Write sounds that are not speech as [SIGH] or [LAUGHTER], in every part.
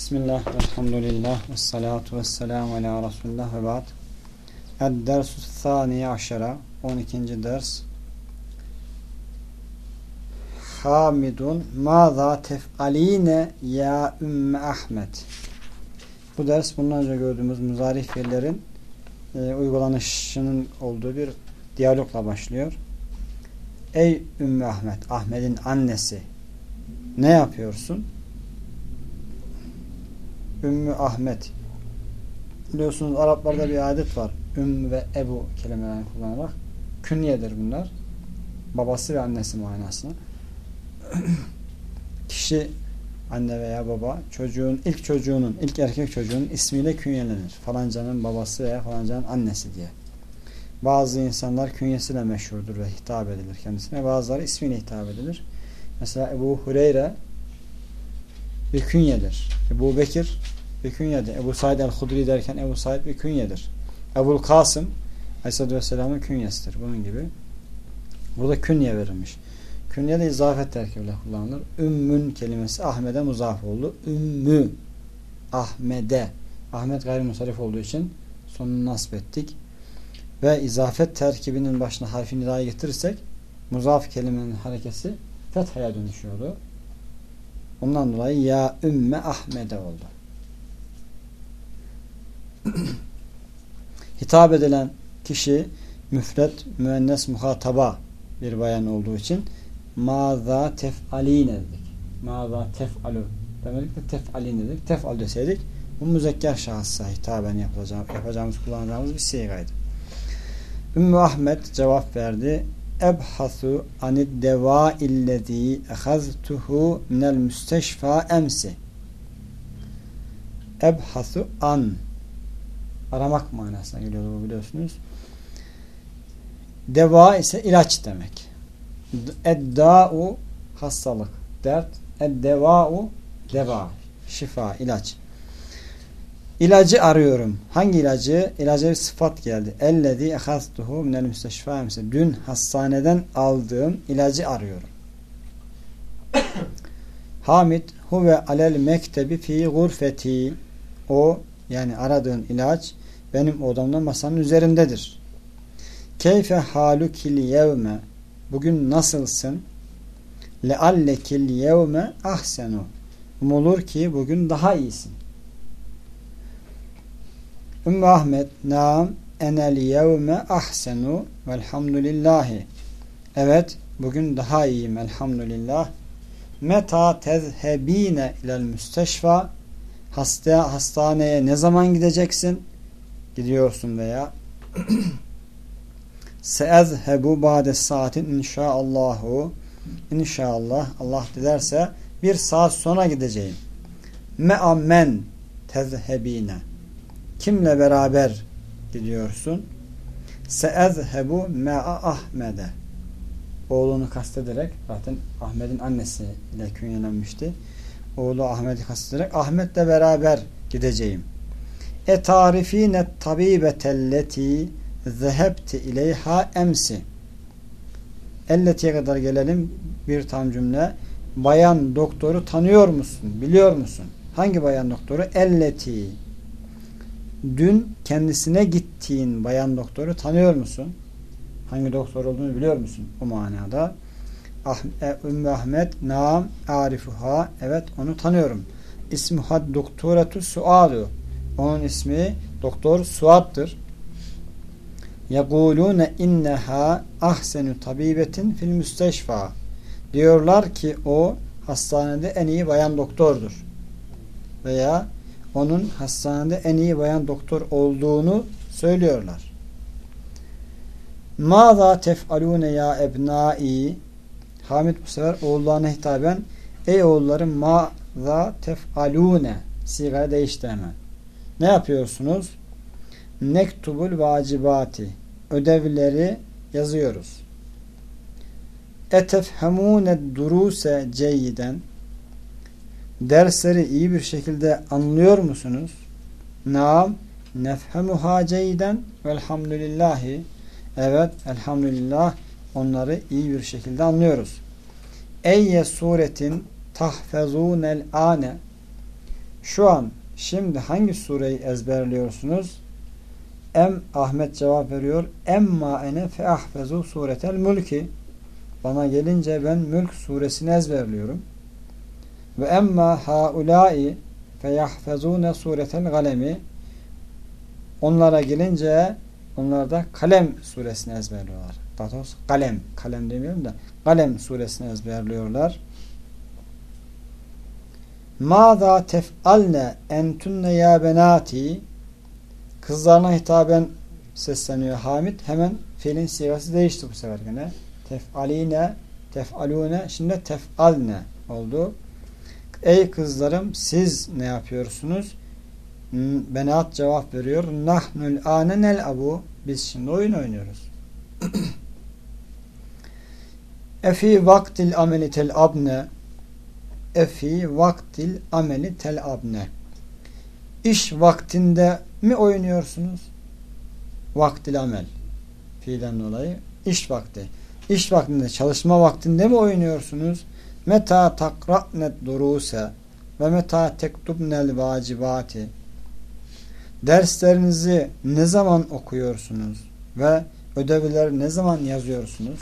Bismillah, elhamdülillah, ve salatu ve selamu ala Resulullah ve ba'd. Ed-dersu thaniye aşara, 12. ders. Hamidun, maza tef'aline ya Ümmü Ahmet. Bu ders bundan önce gördüğümüz muzarif fiillerin e, uygulanışının olduğu bir diyalogla başlıyor. Ey Ümmü Ahmet, Ahmet'in annesi ne yapıyorsun? Ümmü Ahmet biliyorsunuz Araplarda bir adet var. Ümmü ve Ebu kelimelerini kullanarak künyedir bunlar. Babası ve annesi manasına. [CLEARS THROAT] Kişi anne veya baba çocuğun ilk çocuğunun ilk erkek çocuğunun ismiyle künyelenir. Falancanın babası veya falancanın annesi diye. Bazı insanlar künyesiyle meşhurdur ve hitap edilir kendisine. Bazıları ismiyle hitap edilir. Mesela Ebu Hureyre bir künyedir. Ebu Bekir bir künyedir. Ebu Said el-Hudri derken Ebu Said bir künyedir. Ebul Kasım Aleyhisselatü Vesselam'ın künyesidir. Bunun gibi. Burada künye verilmiş. Künye de izafet terkibiyle kullanılır. Ümmün kelimesi Ahmet'e muzaf oldu. Ümmü Ahmet'e Ahmet gayrimusarif olduğu için sonunu nasip ettik. Ve izafet terkibinin başına harfi nidayı getirirsek muzaf kelimenin harekesi fethaya dönüşüyordu. Ondan dolayı ya ümme Ahmet'e oldu. [CLEARS THROAT] Hitap edilen kişi müfret, müennes, muhataba bir bayan olduğu için maza tef'aline dedik. Maza tef'alu demedik de tef'aline dedik. Tef'al deseydik bu müzekker şahısa hitaben yapacağımız, yapacağımız kullanacağımız bir sigaydı. Ümmü Ahmet cevap verdi. Ebhasu anid deva illezî ehaztuhu minel müsteşfa emsi. Ebhasu an aramak manasına geliyor bu biliyorsunuz. Deva ise ilaç demek. Edda'u hastalık, dert. Eddeva'u deva, şifa, ilaç. İlacı arıyorum. Hangi ilacı? İlaca bir sıfat geldi. Ellezî ehastuhu minel müsteşfâ Dün hastaneden aldığım ilacı arıyorum. [COUGHS] Hamid huve alel mektebi fi gurfeti. O yani aradığın ilaç benim odamda masanın üzerindedir. Keyfe halukil yevme Bugün nasılsın? Leallekil yevme ahsenu Umulur ki bugün daha iyisin. Ümmü Ahmet Naam enel yevme ahsenu velhamdülillahi Evet bugün daha iyiyim elhamdülillah. Meta tezhebine ilel müsteşfa Hasta, hastaneye ne zaman gideceksin? Gidiyorsun veya [CLEARS THROAT] Seezhebu ba'de saatin inşaallahu İnşallah Allah dilerse bir saat sonra gideceğim. Me'ammen tezhebine Kimle beraber gidiyorsun? Seezhebu me'a Ahmede Oğlunu kastederek zaten Ahmet'in annesiyle künyelenmişti. Oğlu Ahmet'i kastederek Ahmet'le beraber gideceğim. E tarifine tabibetelleti zehebti ileyha emsi Elletiye kadar gelelim bir tam cümle. Bayan doktoru tanıyor musun? Biliyor musun? Hangi bayan doktoru? Elleti dün kendisine gittiğin bayan doktoru tanıyor musun? Hangi doktor olduğunu biliyor musun? O manada. Ah, e, Ümmü Ahmet naam arifuha evet onu tanıyorum. İsmuha doktoratu suadu onun ismi doktor Suad'dır. Yekulune inneha ahsenu tabibetin fil müsteşfa diyorlar ki o hastanede en iyi bayan doktordur. Veya onun hastanede en iyi bayan doktor olduğunu söylüyorlar. Maza tef'alune ya ebnai Hamid bu sefer oğullarına hitaben Ey oğullarım maza tef'alune sigara değişti hemen. Ne yapıyorsunuz? Nektubul vacibati ödevleri yazıyoruz. Etefhemune duruse ceyyiden dersleri iyi bir şekilde anlıyor musunuz? Naam nefhemuha ceyden velhamdülillahi evet elhamdülillah onları iyi bir şekilde anlıyoruz. Eyye suretin tahfezunel ane Şu an şimdi hangi sureyi ezberliyorsunuz? Em Ahmet cevap veriyor. Emma ene fe ahfezu suretel mülki. Bana gelince ben Mülk suresini ezberliyorum. Ve emma haulai fe yahfezune suretel galemi. Onlara gelince onlar da Kalem suresini ezberliyorlar. Daha Kalem. Kalem demiyorum da Kalem suresini ezberliyorlar. Mâzâ tef'alne entunne ya benati Kızlarına hitaben sesleniyor Hamid. Hemen fiilin sigası değişti bu sefer gene. Tef'aline, tef'alune, şimdi tef'alne oldu. Ey kızlarım siz ne yapıyorsunuz? Benat cevap veriyor. Nahnul ane nel abu. Biz şimdi oyun oynuyoruz. [CLEARS THROAT] Efi vaktil ameli tel abne Efi vaktil ameli tel abne İş vaktinde mi oynuyorsunuz? Vaktil amel. Fiilden dolayı. iş vakti. İş vaktinde, çalışma vaktinde mi oynuyorsunuz? Meta takra'net duruse ve meta tektubnel vacibati. Derslerinizi ne zaman okuyorsunuz ve ödevleri ne zaman yazıyorsunuz?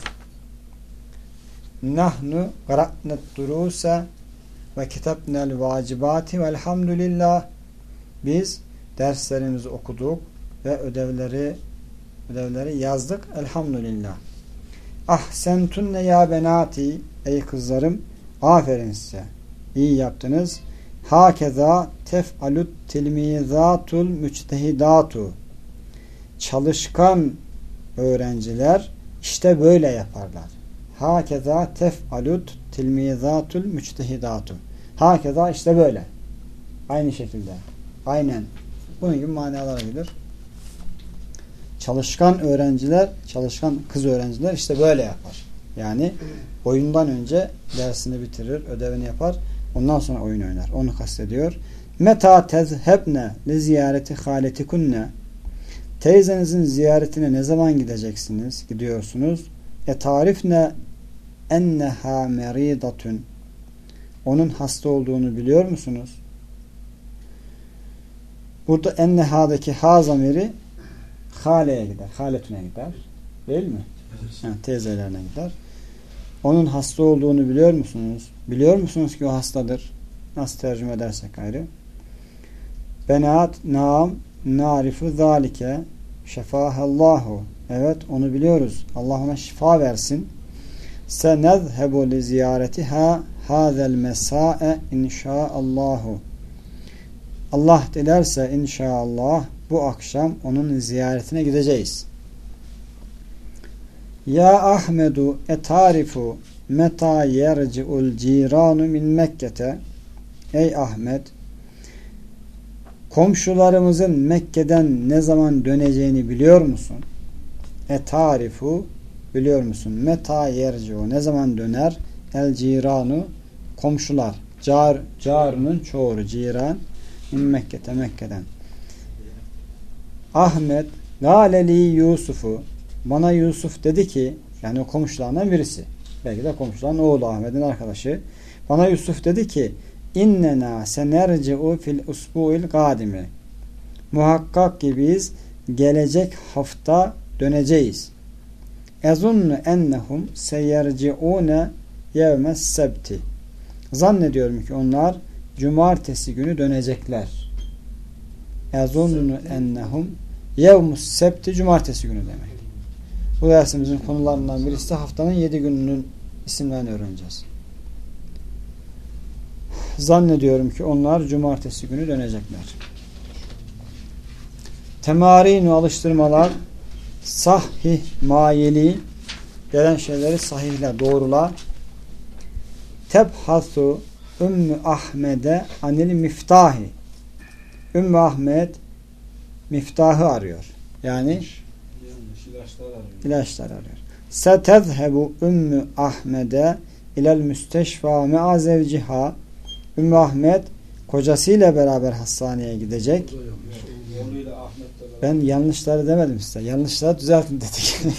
Nahnu qara'net duruse ve kitabnel vacibati velhamdülillah. Biz derslerimizi okuduk ve ödevleri ödevleri yazdık. Elhamdülillah. Ahsentunne ya benati ey kızlarım aferin size. İyi yaptınız. Hakeza tef'alut tilmizatul müçtehidatu çalışkan öğrenciler işte böyle yaparlar. Hakeza tef'alut tilmizatul müçtehidatu Hakeza işte böyle. Aynı şekilde. Aynen. Bunun gibi manalar gelir. Çalışkan öğrenciler, çalışkan kız öğrenciler işte böyle yapar. Yani oyundan önce dersini bitirir, ödevini yapar. Ondan sonra oyun oynar. Onu kastediyor. Meta tezhebne li ziyareti haletikunne Teyzenizin ziyaretine ne zaman gideceksiniz? Gidiyorsunuz. E tarifne enneha meridatun onun hasta olduğunu biliyor musunuz? Burada enneha'daki ha zamiri haleye gider. Haletüne gider. Değil mi? Yani teyzelerine gider. Onun hasta olduğunu biliyor musunuz? Biliyor musunuz ki o hastadır? Nasıl tercüme edersek ayrı. Benaat naam narifu zalike şefahallahu. Evet onu biliyoruz. Allah ona şifa versin. Senezhebu li ziyaretiha hazel mesa'e inşaallahu. Allah dilerse inşallah bu akşam onun ziyaretine gideceğiz. Ya Ahmedu etarifu meta yerci'ul ciranu min Mekke'te Ey Ahmet komşularımızın Mekke'den ne zaman döneceğini biliyor musun? Etarifu biliyor musun? Meta yerci'u ne zaman döner? El ciranu komşular. Car, carının çoğuru ciran min Mekke'te Mekke'den. Ahmet Galeli Yusuf'u bana Yusuf dedi ki yani o komşularından birisi. Belki de komşuların oğlu Ahmet'in arkadaşı. Bana Yusuf dedi ki innena senerci'u fil usbu'il kadimi muhakkak ki biz gelecek hafta döneceğiz. Ezunnu ennehum seyerci'une yevmes sebti zannediyorum ki onlar cumartesi günü dönecekler. Ezunnu ennehum yevmus sebti cumartesi günü demek. Bu dersimizin konularından birisi de haftanın yedi gününün isimlerini öğreneceğiz. Zannediyorum ki onlar cumartesi günü dönecekler. Temarinu alıştırmalar sahih mayeli gelen şeyleri sahihle doğrula tebhasu Ümmü Ahmed'e anil miftahi Ümmü Ahmed miftahı arıyor. Yani ilaçlar arıyor. İlaçlar arıyor. Setezhebu Ümmü Ahmed'e ilel müsteşfa me'a zevciha Ümmü Ahmed kocasıyla beraber hastaneye gidecek. Ben yanlışları demedim size. Yanlışları düzeltin dedik. [LAUGHS]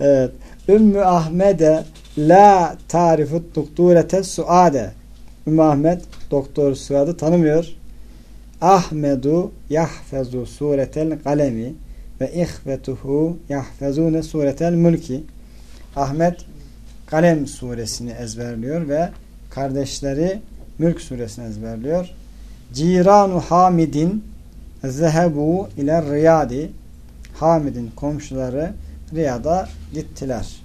evet. Ümmü Ahmed'e la tarifut doktorete suade Ümmü Ahmet Doktor Suad'ı tanımıyor. Ahmedu yahfezu suretel kalemi ve ihvetuhu yahfezune suretel mülki. Ahmet Kalem suresini ezberliyor ve kardeşleri Mülk suresini ezberliyor. Ciranu Hamidin zehebu ile Riyadi Hamid'in komşuları Riyad'a gittiler.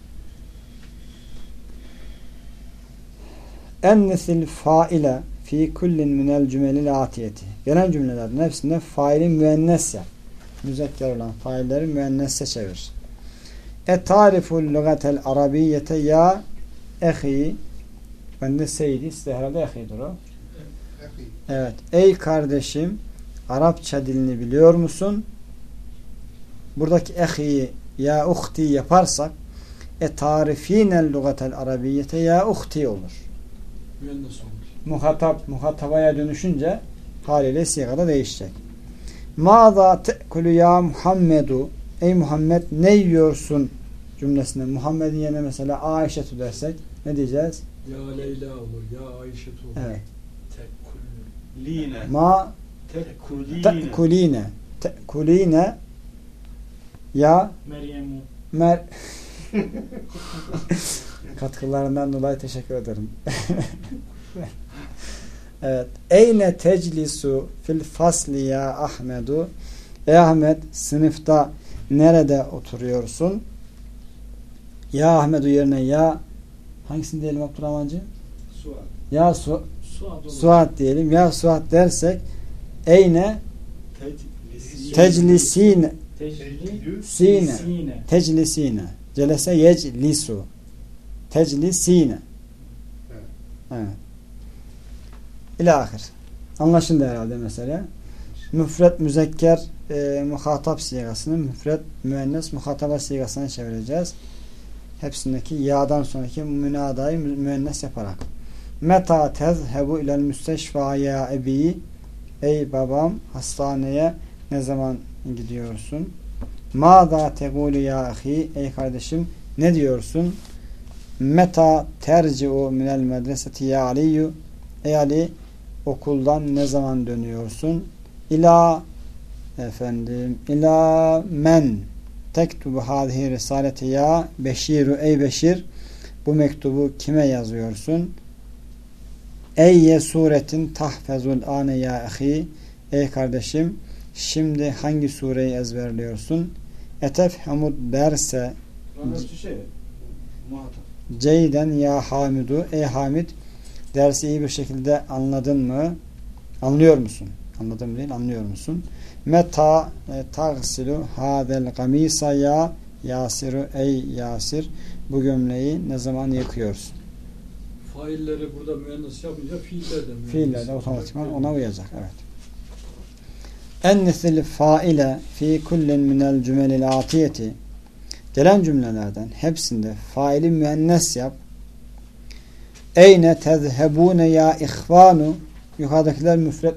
Ennesil faile fi kullin minel cümelil atiyeti. Gelen cümlelerin hepsinde faili müennes yap. Müzekker olan failleri müennesse çevir. E tariful lugatel arabiyete ya ehi ben de seydi size herhalde ehidir o. Evet. Ey kardeşim Arapça dilini biliyor musun? Buradaki ehi ya uhti yaparsak e tarifinel lugatel arabiyete ya uhti olur. Muhatap muhatabaya dönüşünce haliyle sigada değişecek. Mâzâ te'kulü ya Muhammedu Ey Muhammed ne yiyorsun cümlesinde Muhammed'in yerine mesela Ayşe dersek ne diyeceğiz? Ya Leyla olur, ya Ayşe olur. Evet. Line. Ma Tekuline. te'kuline te'kuline ya Meryem'u. mer [LAUGHS] katkılarından dolayı teşekkür ederim. [LAUGHS] evet. Eyne teclisu fil fasli ya Ahmedu Ey Ahmet sınıfta nerede oturuyorsun? Ya Ahmedu yerine ya hangisini diyelim Abdurrahmancı? Suat. Ya Su Suat olur. Suat diyelim. Ya Suat dersek eyne Teclisi. teclisine Tecli. Sine. Sine. teclisine celese yeclisu teclisine evet. İlahir. Anlaşıldı herhalde mesela. Müfret müzekker e, muhatap sigasını müfret müennes muhataba sigasına çevireceğiz. Hepsindeki ya'dan sonraki münadayı mü- müennes yaparak. Meta tezhebu ilel müsteşfa ya ebi Ey babam hastaneye ne zaman gidiyorsun? Mâzâ tegûlü ya ahi Ey kardeşim ne diyorsun? Meta terci'u minel medreseti ya aliyyü Ey Ali okuldan ne zaman dönüyorsun? İla efendim ila men tektubu hâzihi risaleti ya beşiru ey beşir bu mektubu kime yazıyorsun? Eyye suretin tahfezul ane ya ahi Ey kardeşim şimdi hangi sureyi ezberliyorsun? Etefhemud derse şey. Ceyden ya Hamidu Ey Hamid dersi iyi bir şekilde anladın mı? Anlıyor musun? Anladım değil anlıyor musun? Meta e, tagsilu hadel gamisa ya Yasiru ey Yasir bu gömleği ne zaman yıkıyorsun? Failleri burada müennes yapınca fiiller de müennes. Fiiller de otomatikman ona uyacak. Evet. Ennisil faile fi kullin minel cümelil atiyeti gelen cümlelerden hepsinde faili müennes yap. Eyne tezhebune ya ihvanu yukarıdakiler müfret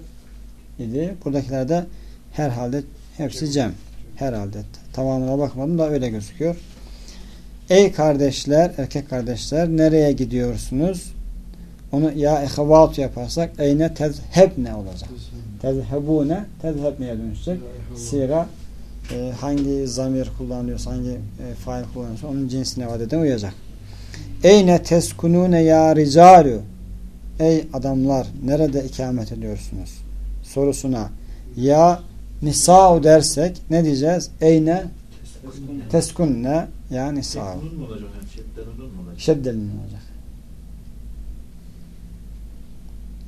idi. Buradakiler de herhalde hepsi cem. Herhalde. Tamamına bakmadım da öyle gözüküyor. Ey kardeşler, erkek kardeşler nereye gidiyorsunuz? Onu ya ehvat yaparsak eyne tezhebne olacak. Tezhebune tezhebneye dönüşecek. Sira e, hangi zamir kullanıyorsa, hangi e, fail kullanıyorsa onun cinsine vadeden uyacak. Eyne teskunune ya ricalu Ey adamlar nerede ikamet ediyorsunuz? Sorusuna ya nisa'u dersek ne diyeceğiz? Eyne teskunne ya nisa'u. Olacak? Şeddelin olacak.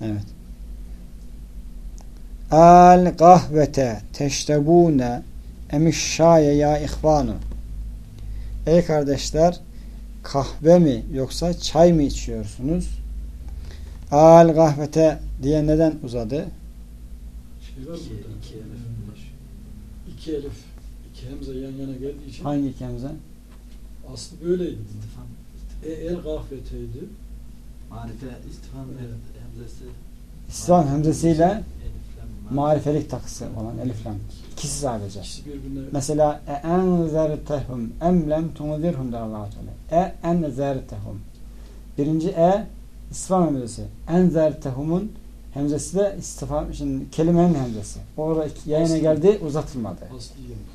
Evet. Al kahvete teştebune emişşaye ya ihvanu. Ey kardeşler kahve mi yoksa çay mı içiyorsunuz? Al kahvete diye neden uzadı? Şey var İki, burada. iki elif var. İki elif. iki hemze yan yana geldiği için Hangi ikimize? aslı böyleydi. İstifam. E, el gafleteydi. Marife istifam Evet. hemzesi. İslam hemzesiyle Eliflem, marife. marifelik takısı olan eliflam. İkisi sadece. İkisi birbirine Mesela e enzertehum em lem tunzirhum der Allah Teala. E enzertehum. Birinci e istifam hemzesi. Enzertehumun hemzesi de istifam şimdi kelimenin hemzesi. Orada yayına Aslı. geldi uzatılmadı.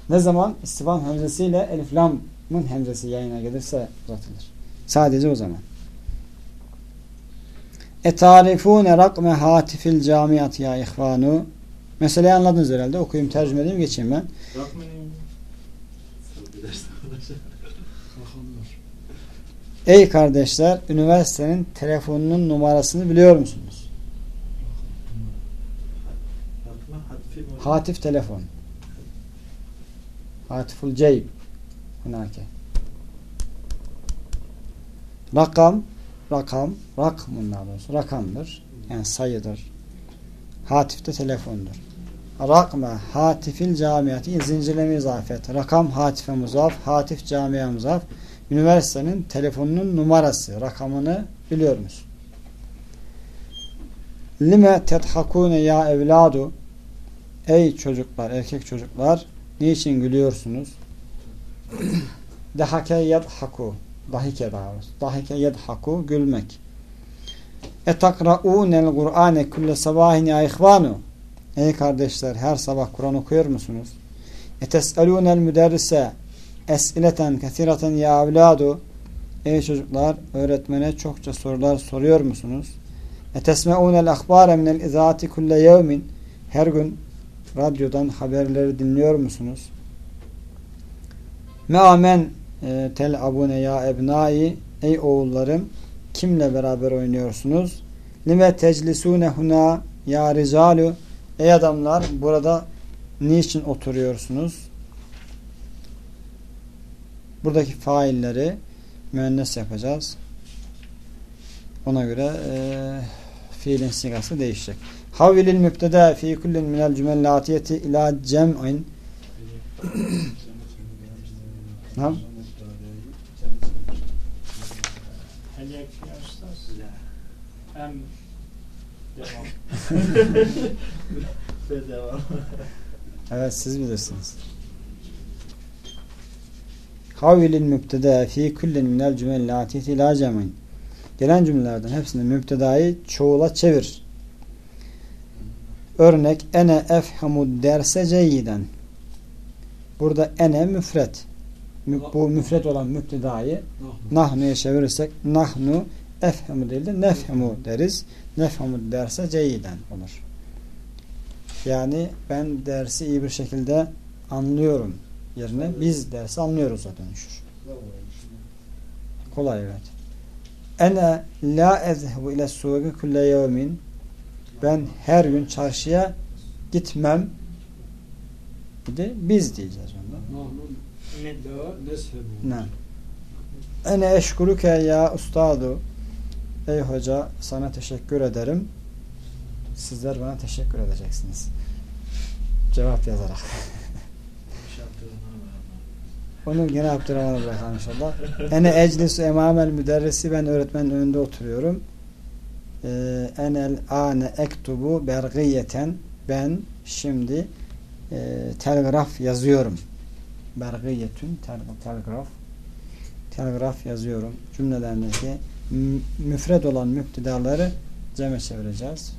Ne zaman istifam hemzesiyle elif lamın hemzesi yayına gelirse uzatılır. Sadece o zaman. Etarifune rakme hatifil camiat ya ihvanu. Meseleyi anladınız herhalde. Okuyayım, tercüme edeyim, geçeyim ben. Ey kardeşler, üniversitenin telefonunun numarasını biliyor musunuz? Rakme hatfi mi? Hatif telefon. Hatiful ceyb. Hunake. Rakam, rakam, rakmun daha doğrusu. Rakamdır. Yani sayıdır. Hatif de telefondur. Rakme hatifil camiyati zincirleme izafet. Rakam hatife muzaf, hatif camiye muzaf. Üniversitenin telefonunun numarası, rakamını biliyor musun? Lime tedhakune ya evladu Ey çocuklar, erkek çocuklar niçin gülüyorsunuz? [CLEARS THROAT] Dahake yedhaku Dahike daha doğrusu. Dahike yedhaku gülmek. Etakra'ûnel Kur'ane kulle sabahin ya ihvanu Ey kardeşler her sabah Kur'an okuyor musunuz? Etes'elûnel müderrise es'ileten kesireten ya evladu Ey çocuklar öğretmene çokça sorular soruyor musunuz? Etesme'ûnel ahbare minel izaati kulle yevmin Her gün radyodan haberleri dinliyor musunuz? Meamen e, tel abune ya ebnai ey oğullarım kimle beraber oynuyorsunuz? Lime teclisune huna ya ricalu ey adamlar burada niçin oturuyorsunuz? Buradaki failleri müennes yapacağız. Ona göre e, fiilin sigası değişecek. Havvilil mübtede fi kullin minel cümellatiyeti ila cem'in Nam? Hem evet siz bilirsiniz. Havvilil mübtede fi kullin minel cümellatiyeti ila cem'in Gelen cümlelerden hepsini mübtedayı çoğula çevir Örnek ene efhamu derse ceyyiden. Burada ene müfret. Mü- Bu müfret olan mübtedayı Nahnu. nahnu'ya çevirirsek nahnu efhemu değil de nefhemu deriz. Nefhemu derse ceyyiden olur. Yani ben dersi iyi bir şekilde anlıyorum yerine biz dersi anlıyoruz'a dönüşür. Kolay evet. Ene la ezhebu ile suuki kulle yevmin ben her gün çarşıya gitmem bir de biz diyeceğiz ondan. Ne? Ene eşkuruke ya ustadu Ey hoca sana teşekkür ederim. Sizler bana teşekkür edeceksiniz. Cevap yazarak. Onu gene Abdurrahman'a bırakalım inşallah. Ene eclisu emamel müderrisi ben öğretmenin önünde oturuyorum. Ee, enel ane ektubu bergiyeten ben şimdi e, telgraf yazıyorum. Bergiyetün tel, telgraf telgraf yazıyorum. Cümlelerindeki mü- müfred olan müptidaları ceme çevireceğiz.